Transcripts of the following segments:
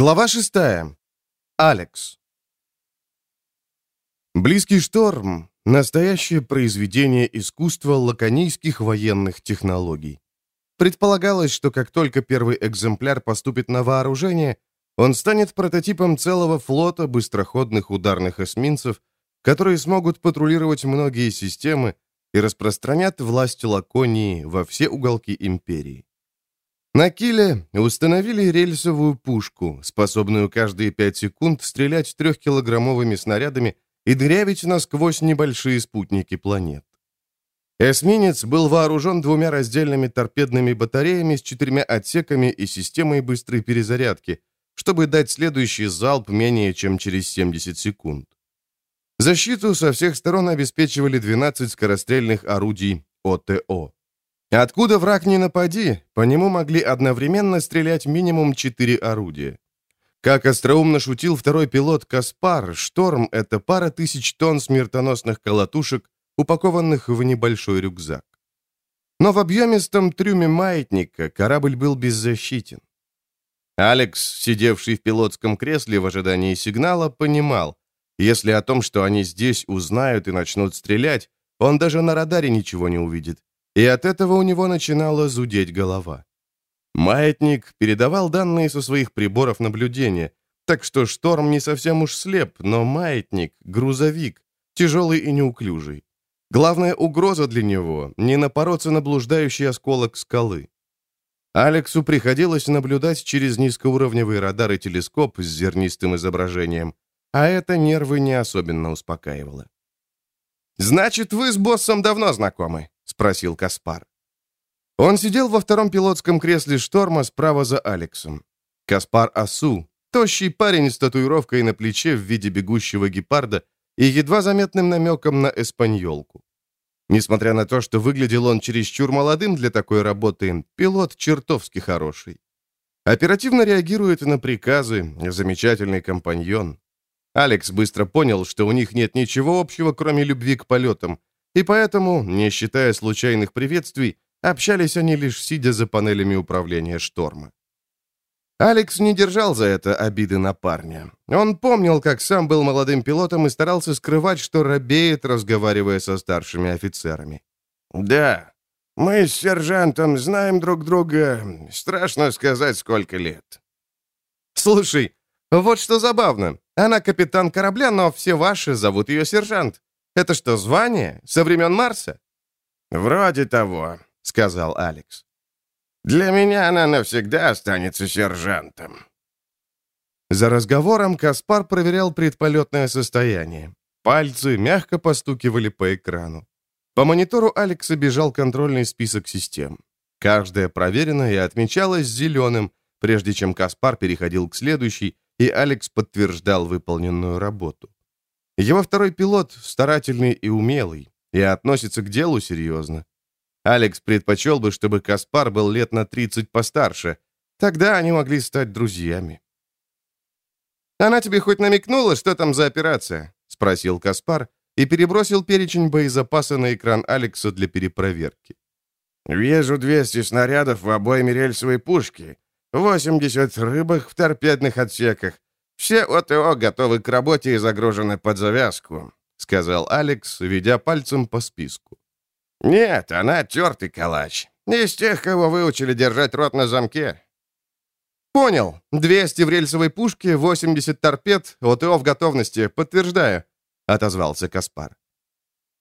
Глава шестая. Алекс. «Близкий шторм» — настоящее произведение искусства лаконийских военных технологий. Предполагалось, что как только первый экземпляр поступит на вооружение, он станет прототипом целого флота быстроходных ударных эсминцев, которые смогут патрулировать многие системы и распространят власть Лаконии во все уголки империи. На киле установили рельсовую пушку, способную каждые 5 секунд стрелять трехкилограммовыми снарядами и дырявить насквозь небольшие спутники планет. Эсминец был вооружен двумя раздельными торпедными батареями с четырьмя отсеками и системой быстрой перезарядки, чтобы дать следующий залп менее чем через 70 секунд. Защиту со всех сторон обеспечивали 12 скорострельных орудий ОТО. Откуда враг не напади, по нему могли одновременно стрелять минимум четыре орудия. Как остроумно шутил второй пилот Каспар, «Шторм» — это пара тысяч тонн смертоносных колотушек, упакованных в небольшой рюкзак. Но в объемистом трюме маятника корабль был беззащитен. Алекс, сидевший в пилотском кресле в ожидании сигнала, понимал, если о том, что они здесь узнают и начнут стрелять, он даже на радаре ничего не увидит и от этого у него начинала зудеть голова. Маятник передавал данные со своих приборов наблюдения, так что шторм не совсем уж слеп, но маятник — грузовик, тяжелый и неуклюжий. Главная угроза для него — не напороться на блуждающий осколок скалы. Алексу приходилось наблюдать через низкоуровневый радар и телескоп с зернистым изображением, а это нервы не особенно успокаивало. «Значит, вы с боссом давно знакомы?» Спросил Каспар. Он сидел во втором пилотском кресле шторма справа за Алексом. Каспар Асу, тощий парень с татуировкой на плече в виде бегущего гепарда и едва заметным намеком на эспаньолку. Несмотря на то, что выглядел он чересчур молодым для такой работы, пилот чертовски хороший. Оперативно реагирует на приказы, замечательный компаньон. Алекс быстро понял, что у них нет ничего общего, кроме любви к полетам, и поэтому, не считая случайных приветствий, общались они лишь сидя за панелями управления шторма. Алекс не держал за это обиды на парня. Он помнил, как сам был молодым пилотом и старался скрывать, что робеет, разговаривая со старшими офицерами. «Да, мы с сержантом знаем друг друга, страшно сказать, сколько лет». «Слушай, вот что забавно. Она капитан корабля, но все ваши зовут ее сержант. Это что, звание? Со времен Марса?» «Вроде того», — сказал Алекс. «Для меня она навсегда останется сержантом». За разговором Каспар проверял предполетное состояние. Пальцы мягко постукивали по экрану. По монитору Алекса бежал контрольный список систем. Каждая проверена и отмечалась зеленым, прежде чем Каспар переходил к следующей, и Алекс подтверждал выполненную работу. Его второй пилот старательный и умелый, и относится к делу серьезно. Алекс предпочел бы, чтобы Каспар был лет на 30 постарше. Тогда они могли стать друзьями. «Она тебе хоть намекнула, что там за операция?» — спросил Каспар и перебросил перечень боезапаса на экран Алекса для перепроверки. «Вижу 200 снарядов в обойме рельсовой пушки, 80 рыбах в торпедных отсеках, «Все ОТО готовы к работе и загружены под завязку», — сказал Алекс, ведя пальцем по списку. «Нет, она тертый калач. Из тех, кого выучили держать рот на замке». «Понял. 200 в рельсовой пушке, 80 торпед, ОТО в готовности, подтверждаю», — отозвался Каспар.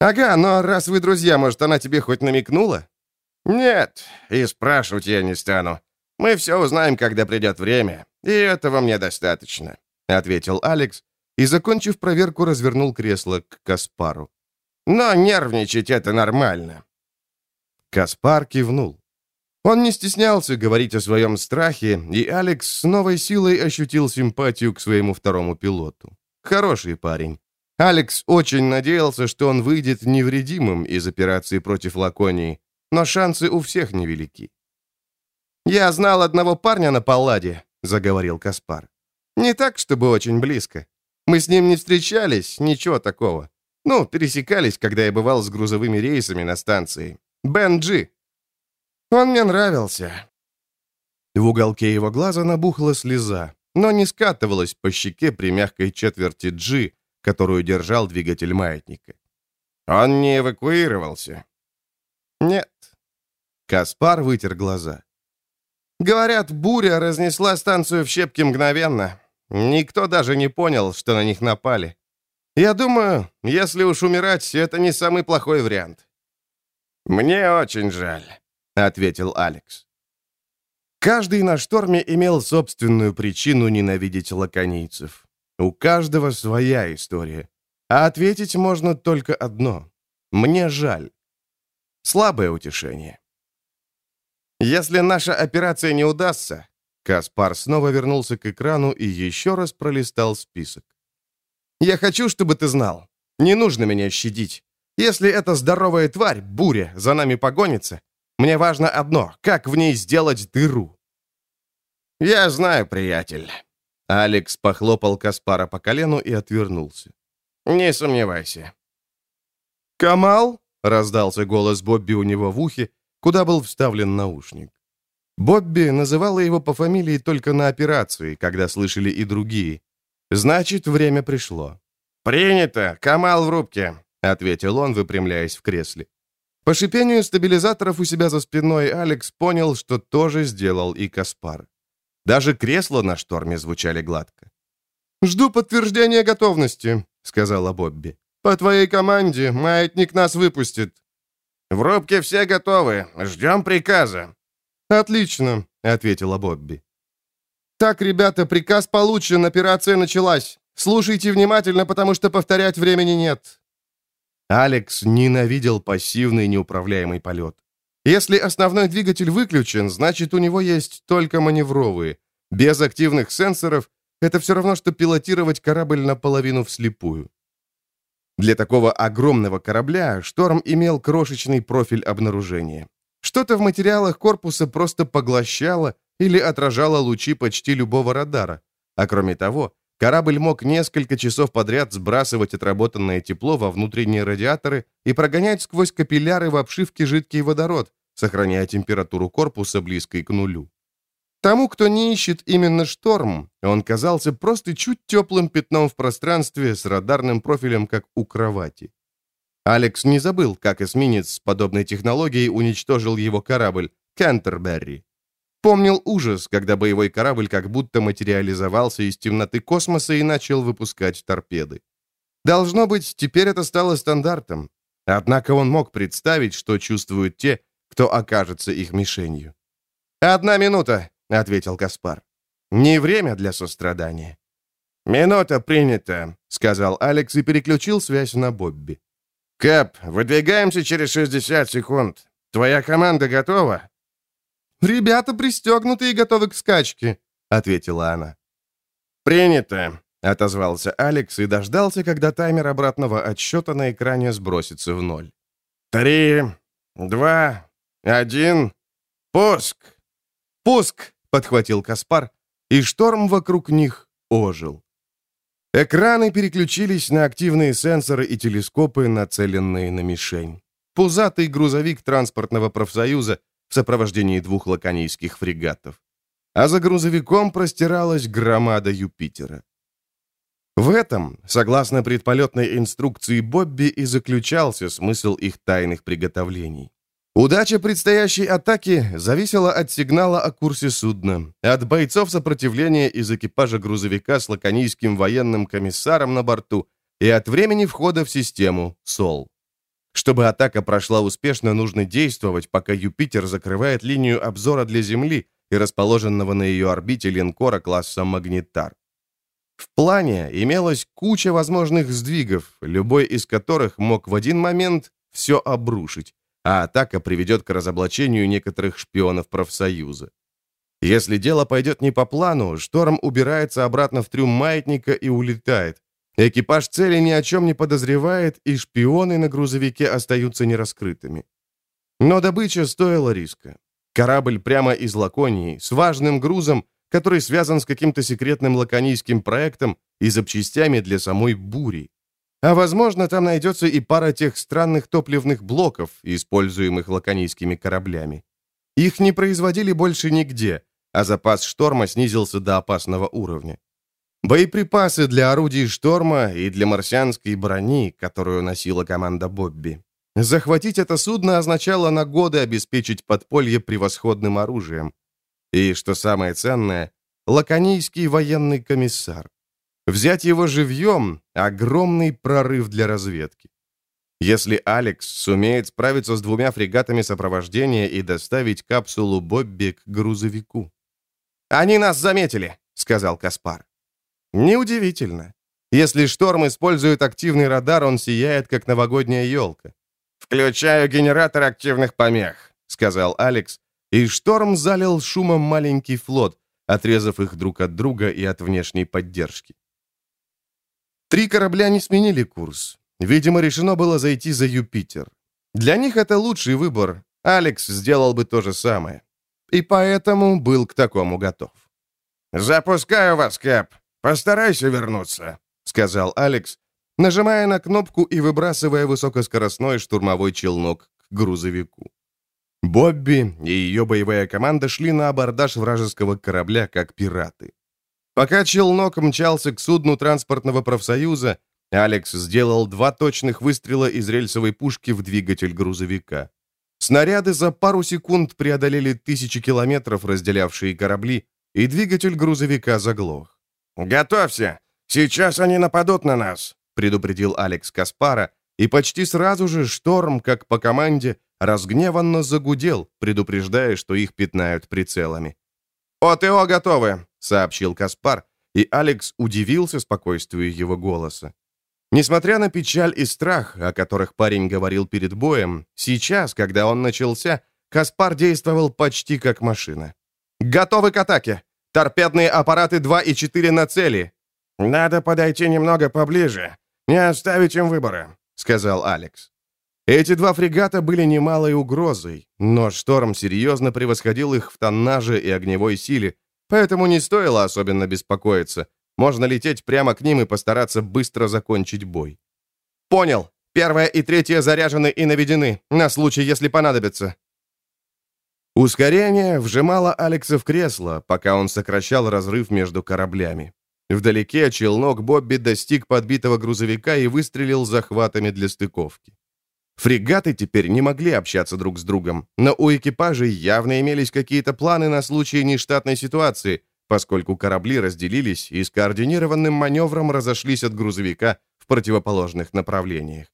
«Ага, но раз вы друзья, может, она тебе хоть намекнула?» «Нет, и спрашивать я не стану. Мы все узнаем, когда придет время, и этого мне достаточно», — ответил Алекс и, закончив проверку, развернул кресло к Каспару. «Но нервничать — это нормально». Каспар кивнул. Он не стеснялся говорить о своем страхе, и Алекс с новой силой ощутил симпатию к своему второму пилоту. Хороший парень. Алекс очень надеялся, что он выйдет невредимым из операции против Лаконии, но шансы у всех невелики. «Я знал одного парня на Палладе», — заговорил Каспар. «Не так, чтобы очень близко. Мы с ним не встречались, ничего такого. Ну, пересекались, когда я бывал с грузовыми рейсами на станции. Бен Джи. Он мне нравился». В уголке его глаза набухла слеза, но не скатывалась по щеке при мягкой четверти G, которую держал двигатель маятника. «Он не эвакуировался?» «Нет». Каспар вытер глаза. «Говорят, буря разнесла станцию в щепки мгновенно. Никто даже не понял, что на них напали. Я думаю, если уж умирать, это не самый плохой вариант». «Мне очень жаль», — ответил Алекс. Каждый на шторме имел собственную причину ненавидеть лаконийцев. У каждого своя история. А ответить можно только одно. Мне жаль. Слабое утешение. Если наша операция не удастся, Каспар снова вернулся к экрану и еще раз пролистал список. «Я хочу, чтобы ты знал. Не нужно меня щадить. Если эта здоровая тварь, буря, за нами погонится, мне важно одно — как в ней сделать дыру». «Я знаю, приятель». Алекс похлопал Каспара по колену и отвернулся. «Не сомневайся». «Камал?» — раздался голос Бобби у него в ухе, куда был вставлен наушник. Бобби называла его по фамилии только на операции, когда слышали и другие. Значит, время пришло. «Принято! Камал в рубке!» — ответил он, выпрямляясь в кресле. По шипению стабилизаторов у себя за спиной Алекс понял, что тоже сделал и Каспар. Даже кресла на шторме звучали гладко. «Жду подтверждения готовности», — сказала Бобби. «По твоей команде маятник нас выпустит». «В рубке все готовы. Ждем приказа». «Отлично», — ответила Бобби. «Так, ребята, приказ получен, операция началась. Слушайте внимательно, потому что повторять времени нет». Алекс ненавидел пассивный неуправляемый полет. Если основной двигатель выключен, значит, у него есть только маневровые. Без активных сенсоров это все равно, что пилотировать корабль наполовину вслепую. Для такого огромного корабля «Шторм» имел крошечный профиль обнаружения. Что-то в материалах корпуса просто поглощало или отражало лучи почти любого радара. А кроме того, корабль мог несколько часов подряд сбрасывать отработанное тепло во внутренние радиаторы и прогонять сквозь капилляры в обшивке жидкий водород, сохраняя температуру корпуса близкой к нулю. Тому, кто не ищет именно шторм, он казался просто чуть теплым пятном в пространстве с радарным профилем, как у кровати. Алекс не забыл, как эсминец с подобной технологией уничтожил его корабль «Кентерберри». Помнил ужас, когда боевой корабль как будто материализовался из темноты космоса и начал выпускать торпеды. Должно быть, теперь это стало стандартом. Однако он мог представить, что чувствуют те, кто окажется их мишенью. «Одна минута», — ответил Каспар. «Не время для сострадания». «Минута принята», — сказал Алекс и переключил связь на Бобби. «Кэп, выдвигаемся через 60 секунд. Твоя команда готова?» «Ребята пристегнуты и готовы к скачке», — ответила она. «Принято», — отозвался Алекс и дождался, когда таймер обратного отсчета на экране сбросится в ноль. «Три, два, один, пуск!» «Пуск!» подхватил Каспар, и шторм вокруг них ожил. Экраны переключились на активные сенсоры и телескопы, нацеленные на мишень. Пузатый грузовик транспортного профсоюза в сопровождении двух лаконийских фрегатов. А за грузовиком простиралась громада Юпитера. В этом, согласно предполетной инструкции Бобби, и заключался смысл их тайных приготовлений. Удача предстоящей атаки зависела от сигнала о курсе судна, от бойцов сопротивления из экипажа грузовика с лаконийским военным комиссаром на борту и от времени входа в систему СОЛ. Чтобы атака прошла успешно, нужно действовать, пока Юпитер закрывает линию обзора для Земли и расположенного на ее орбите линкора класса «Магнитар». В плане имелась куча возможных сдвигов, любой из которых мог в один момент все обрушить а атака приведет к разоблачению некоторых шпионов профсоюза. Если дело пойдет не по плану, шторм убирается обратно в трюм маятника и улетает. Экипаж цели ни о чем не подозревает, и шпионы на грузовике остаются нераскрытыми. Но добыча стоила риска. Корабль прямо из Лаконии, с важным грузом, который связан с каким-то секретным лаконийским проектом и запчастями для самой бури. А возможно, там найдется и пара тех странных топливных блоков, используемых лаконийскими кораблями. Их не производили больше нигде, а запас «Шторма» снизился до опасного уровня. Боеприпасы для орудий «Шторма» и для марсианской брони, которую носила команда Бобби. Захватить это судно означало на годы обеспечить подполье превосходным оружием. И, что самое ценное, лаконийский военный комиссар. Взять его живьем — огромный прорыв для разведки. Если Алекс сумеет справиться с двумя фрегатами сопровождения и доставить капсулу Бобби к грузовику. «Они нас заметили», — сказал Каспар. Неудивительно. Если шторм использует активный радар, он сияет, как новогодняя елка. «Включаю генератор активных помех», — сказал Алекс, и шторм залил шумом маленький флот, отрезав их друг от друга и от внешней поддержки. Три корабля не сменили курс. Видимо, решено было зайти за Юпитер. Для них это лучший выбор. Алекс сделал бы то же самое. И поэтому был к такому готов. «Запускаю вас, Кэп. Постарайся вернуться», — сказал Алекс, нажимая на кнопку и выбрасывая высокоскоростной штурмовой челнок к грузовику. Бобби и ее боевая команда шли на абордаж вражеского корабля, как пираты. Пока челнок мчался к судну транспортного профсоюза, Алекс сделал два точных выстрела из рельсовой пушки в двигатель грузовика. Снаряды за пару секунд преодолели тысячи километров, разделявшие корабли, и двигатель грузовика заглох. «Готовься! Сейчас они нападут на нас!» предупредил Алекс Каспара, и почти сразу же шторм, как по команде, разгневанно загудел, предупреждая, что их пятнают прицелами. «ОТО готовы!» — сообщил Каспар, и Алекс удивился спокойствию его голоса. Несмотря на печаль и страх, о которых парень говорил перед боем, сейчас, когда он начался, Каспар действовал почти как машина. «Готовы к атаке! Торпедные аппараты 2 и 4 на цели!» «Надо подойти немного поближе, не оставить им выбора», — сказал Алекс. Эти два фрегата были немалой угрозой, но шторм серьезно превосходил их в тоннаже и огневой силе, поэтому не стоило особенно беспокоиться. Можно лететь прямо к ним и постараться быстро закончить бой. «Понял. Первая и третья заряжены и наведены, на случай, если понадобится». Ускорение вжимало Алекса в кресло, пока он сокращал разрыв между кораблями. Вдалеке челнок Бобби достиг подбитого грузовика и выстрелил захватами для стыковки. Фрегаты теперь не могли общаться друг с другом, но у экипажей явно имелись какие-то планы на случай нештатной ситуации, поскольку корабли разделились и скоординированным маневром разошлись от грузовика в противоположных направлениях.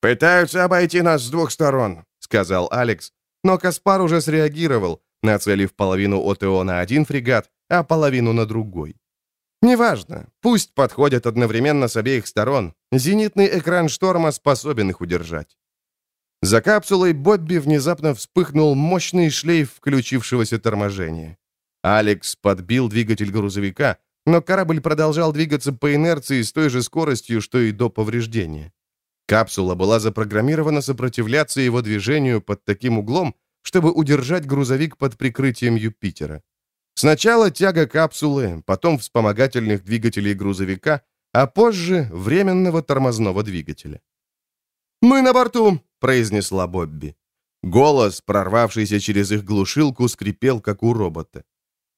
«Пытаются обойти нас с двух сторон», — сказал Алекс, но Каспар уже среагировал, нацелив половину ОТО на один фрегат, а половину на другой. Неважно, пусть подходят одновременно с обеих сторон. Зенитный экран шторма способен их удержать. За капсулой Бобби внезапно вспыхнул мощный шлейф включившегося торможения. Алекс подбил двигатель грузовика, но корабль продолжал двигаться по инерции с той же скоростью, что и до повреждения. Капсула была запрограммирована сопротивляться его движению под таким углом, чтобы удержать грузовик под прикрытием Юпитера. Сначала тяга капсулы, потом вспомогательных двигателей грузовика, а позже временного тормозного двигателя. «Мы на борту!» — произнесла Бобби. Голос, прорвавшийся через их глушилку, скрипел, как у робота.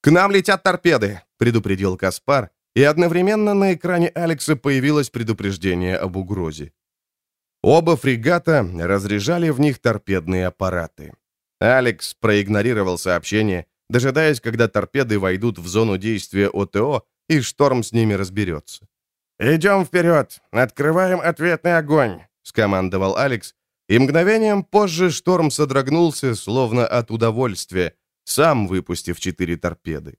«К нам летят торпеды!» — предупредил Каспар, и одновременно на экране Алекса появилось предупреждение об угрозе. Оба фрегата разряжали в них торпедные аппараты. Алекс проигнорировал сообщение, дожидаясь, когда торпеды войдут в зону действия ОТО, и шторм с ними разберется. «Идем вперед! Открываем ответный огонь!» — скомандовал Алекс, и мгновением позже шторм содрогнулся, словно от удовольствия, сам выпустив четыре торпеды.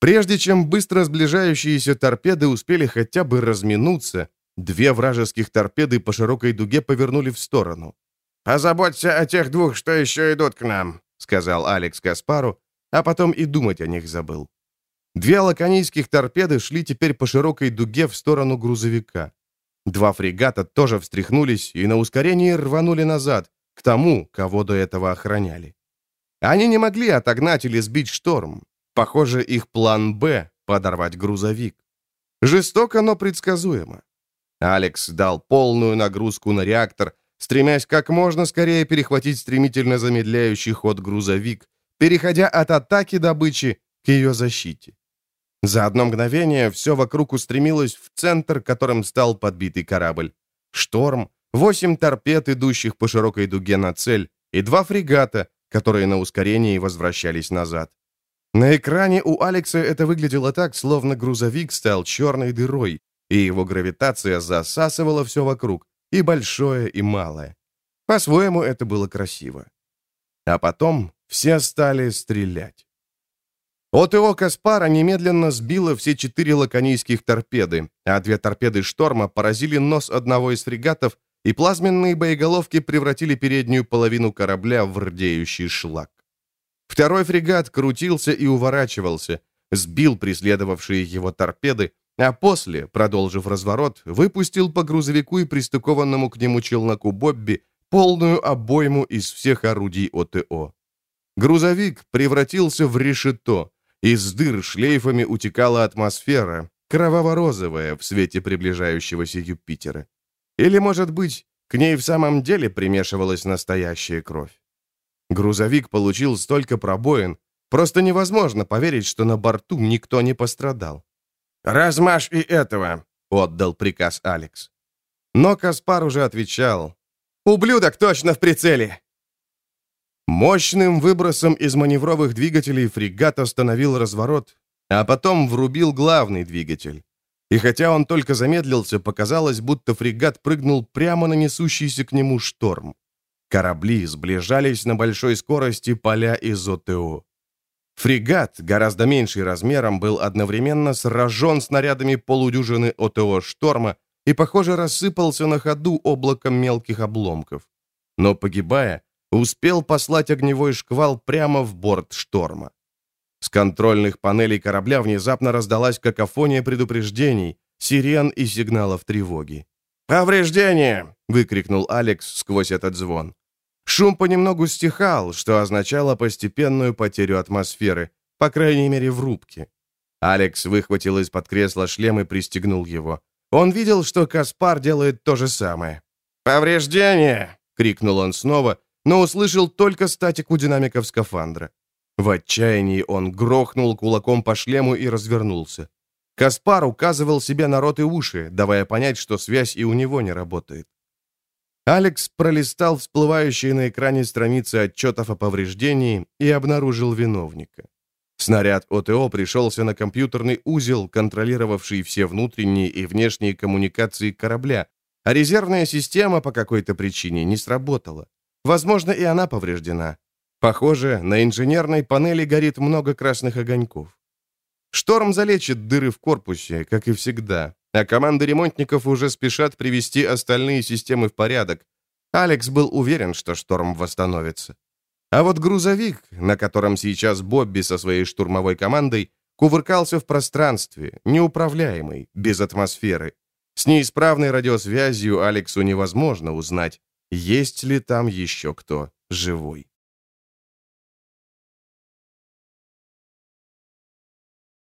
Прежде чем быстро сближающиеся торпеды успели хотя бы разминуться, две вражеских торпеды по широкой дуге повернули в сторону. «Позаботься о тех двух, что еще идут к нам», сказал Алекс Каспару, а потом и думать о них забыл. Две лаконийских торпеды шли теперь по широкой дуге в сторону грузовика. Два фрегата тоже встряхнулись и на ускорении рванули назад, к тому, кого до этого охраняли. Они не могли отогнать или сбить шторм. Похоже, их план «Б» — подорвать грузовик. Жестоко, но предсказуемо. Алекс дал полную нагрузку на реактор, стремясь как можно скорее перехватить стремительно замедляющий ход грузовик, переходя от атаки добычи к ее защите. За одно мгновение все вокруг устремилось в центр, которым стал подбитый корабль. Шторм, восемь торпед, идущих по широкой дуге на цель, и два фрегата, которые на ускорении возвращались назад. На экране у Алекса это выглядело так, словно грузовик стал черной дырой, и его гравитация засасывала все вокруг, и большое, и малое. По-своему это было красиво. А потом все стали стрелять. ОТО «Каспара» немедленно сбило все четыре лаконийских торпеды, а две торпеды «Шторма» поразили нос одного из фрегатов, и плазменные боеголовки превратили переднюю половину корабля в рдеющий шлак. Второй фрегат крутился и уворачивался, сбил преследовавшие его торпеды, а после, продолжив разворот, выпустил по грузовику и пристыкованному к нему челноку Бобби полную обойму из всех орудий ОТО. Грузовик превратился в решето, из дыр шлейфами утекала атмосфера, кроваво-розовая в свете приближающегося Юпитера. Или, может быть, к ней в самом деле примешивалась настоящая кровь. Грузовик получил столько пробоин, просто невозможно поверить, что на борту никто не пострадал. «Размажь и этого!» — отдал приказ Алекс. Но Каспар уже отвечал. «Ублюдок точно в прицеле!» Мощным выбросом из маневровых двигателей фрегат остановил разворот, а потом врубил главный двигатель. И хотя он только замедлился, показалось, будто фрегат прыгнул прямо на несущийся к нему шторм. Корабли сближались на большой скорости поля из ОТО. Фрегат, гораздо меньший размером, был одновременно сражен снарядами полудюжины ОТО «Шторма» и, похоже, рассыпался на ходу облаком мелких обломков. Но, погибая, успел послать огневой шквал прямо в борт «Шторма». С контрольных панелей корабля внезапно раздалась какофония предупреждений, сирен и сигналов тревоги. «Повреждение!» — выкрикнул Алекс сквозь этот звон. Шум понемногу стихал, что означало постепенную потерю атмосферы, по крайней мере в рубке. Алекс выхватил из-под кресла шлем и пристегнул его. Он видел, что Каспар делает то же самое. «Повреждение!» — крикнул он снова, но услышал только статику динамиков скафандра. В отчаянии он грохнул кулаком по шлему и развернулся. Каспар указывал себе на рот и уши, давая понять, что связь и у него не работает. Алекс пролистал всплывающие на экране страницы отчетов о повреждении и обнаружил виновника. Снаряд ОТО пришелся на компьютерный узел, контролировавший все внутренние и внешние коммуникации корабля, а резервная система по какой-то причине не сработала. Возможно, и она повреждена. Похоже, на инженерной панели горит много красных огоньков. Шторм залечит дыры в корпусе, как и всегда, а команды ремонтников уже спешат привести остальные системы в порядок. Алекс был уверен, что шторм восстановится. А вот грузовик, на котором сейчас Бобби со своей штурмовой командой, кувыркался в пространстве, неуправляемый, без атмосферы. С неисправной радиосвязью Алексу невозможно узнать, есть ли там еще кто живой.